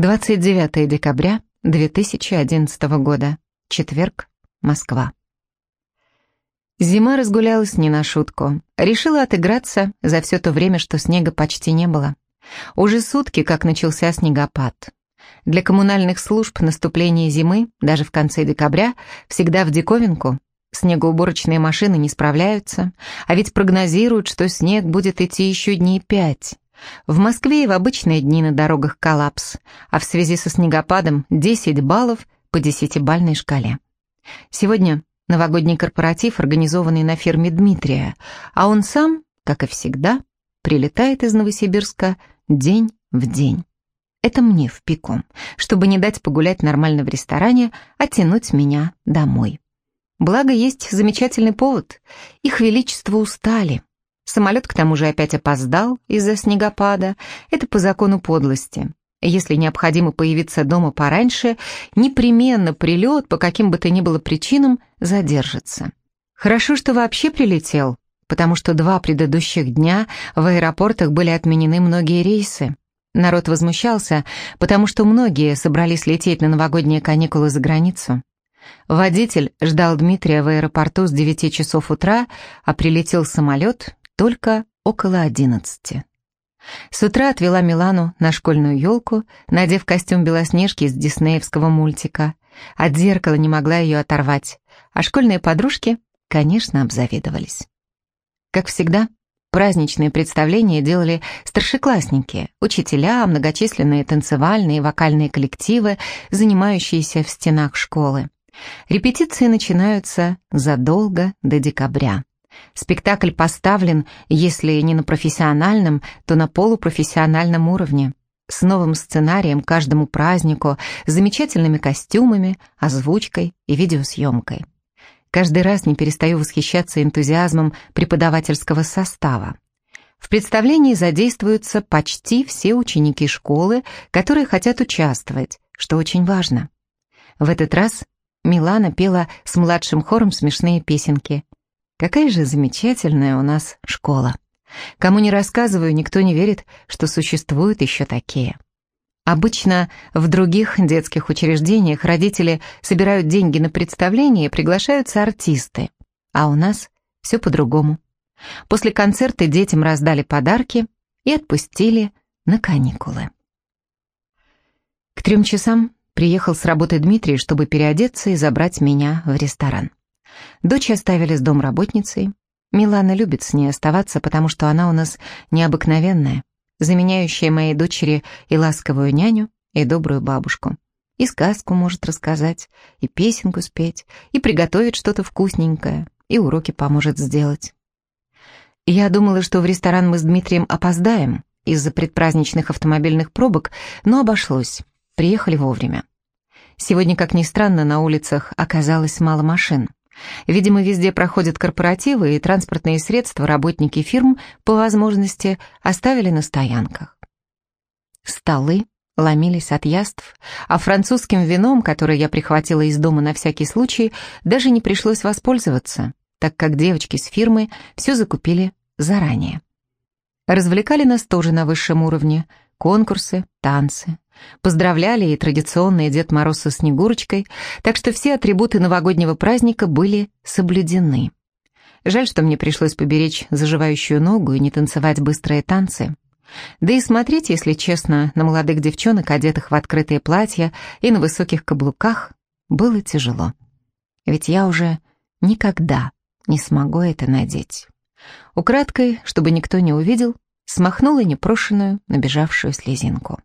29 декабря 2011 года. Четверг. Москва. Зима разгулялась не на шутку. Решила отыграться за все то время, что снега почти не было. Уже сутки, как начался снегопад. Для коммунальных служб наступление зимы, даже в конце декабря, всегда в диковинку. Снегоуборочные машины не справляются, а ведь прогнозируют, что снег будет идти еще дней пять. В Москве и в обычные дни на дорогах коллапс, а в связи со снегопадом 10 баллов по десятибальной шкале. Сегодня новогодний корпоратив, организованный на ферме Дмитрия, а он сам, как и всегда, прилетает из Новосибирска день в день. Это мне в пику, чтобы не дать погулять нормально в ресторане, а тянуть меня домой. Благо, есть замечательный повод. Их величество устали. Самолет к тому же опять опоздал из-за снегопада. Это по закону подлости. Если необходимо появиться дома пораньше, непременно прилет по каким бы то ни было причинам задержится. Хорошо, что вообще прилетел, потому что два предыдущих дня в аэропортах были отменены многие рейсы. Народ возмущался, потому что многие собрались лететь на новогодние каникулы за границу. Водитель ждал Дмитрия в аэропорту с 9 часов утра, а прилетел самолет только около 11. С утра отвела Милану на школьную елку, надев костюм Белоснежки из диснеевского мультика. От зеркала не могла ее оторвать, а школьные подружки, конечно, обзавидовались. Как всегда, праздничные представления делали старшеклассники, учителя, многочисленные танцевальные и вокальные коллективы, занимающиеся в стенах школы. Репетиции начинаются задолго до декабря. Спектакль поставлен, если не на профессиональном, то на полупрофессиональном уровне. С новым сценарием каждому празднику, замечательными костюмами, озвучкой и видеосъемкой. Каждый раз не перестаю восхищаться энтузиазмом преподавательского состава. В представлении задействуются почти все ученики школы, которые хотят участвовать, что очень важно. В этот раз Милана пела с младшим хором смешные песенки. Какая же замечательная у нас школа. Кому не рассказываю, никто не верит, что существуют еще такие. Обычно в других детских учреждениях родители собирают деньги на представление и приглашаются артисты. А у нас все по-другому. После концерта детям раздали подарки и отпустили на каникулы. К трем часам приехал с работы Дмитрий, чтобы переодеться и забрать меня в ресторан. Дочь оставили с домработницей. Милана любит с ней оставаться, потому что она у нас необыкновенная, заменяющая моей дочери и ласковую няню, и добрую бабушку. И сказку может рассказать, и песенку спеть, и приготовить что-то вкусненькое, и уроки поможет сделать. Я думала, что в ресторан мы с Дмитрием опоздаем из-за предпраздничных автомобильных пробок, но обошлось. Приехали вовремя. Сегодня, как ни странно, на улицах оказалось мало машин. Видимо, везде проходят корпоративы, и транспортные средства работники фирм по возможности оставили на стоянках. Столы ломились от яств, а французским вином, которое я прихватила из дома на всякий случай, даже не пришлось воспользоваться, так как девочки с фирмы все закупили заранее. Развлекали нас тоже на высшем уровне, конкурсы, танцы. Поздравляли и традиционный Дед Мороз со Снегурочкой, так что все атрибуты новогоднего праздника были соблюдены. Жаль, что мне пришлось поберечь заживающую ногу и не танцевать быстрые танцы. Да и смотреть, если честно, на молодых девчонок, одетых в открытые платья и на высоких каблуках, было тяжело. Ведь я уже никогда не смогу это надеть. Украдкой, чтобы никто не увидел, смахнула непрошенную, набежавшую слезинку.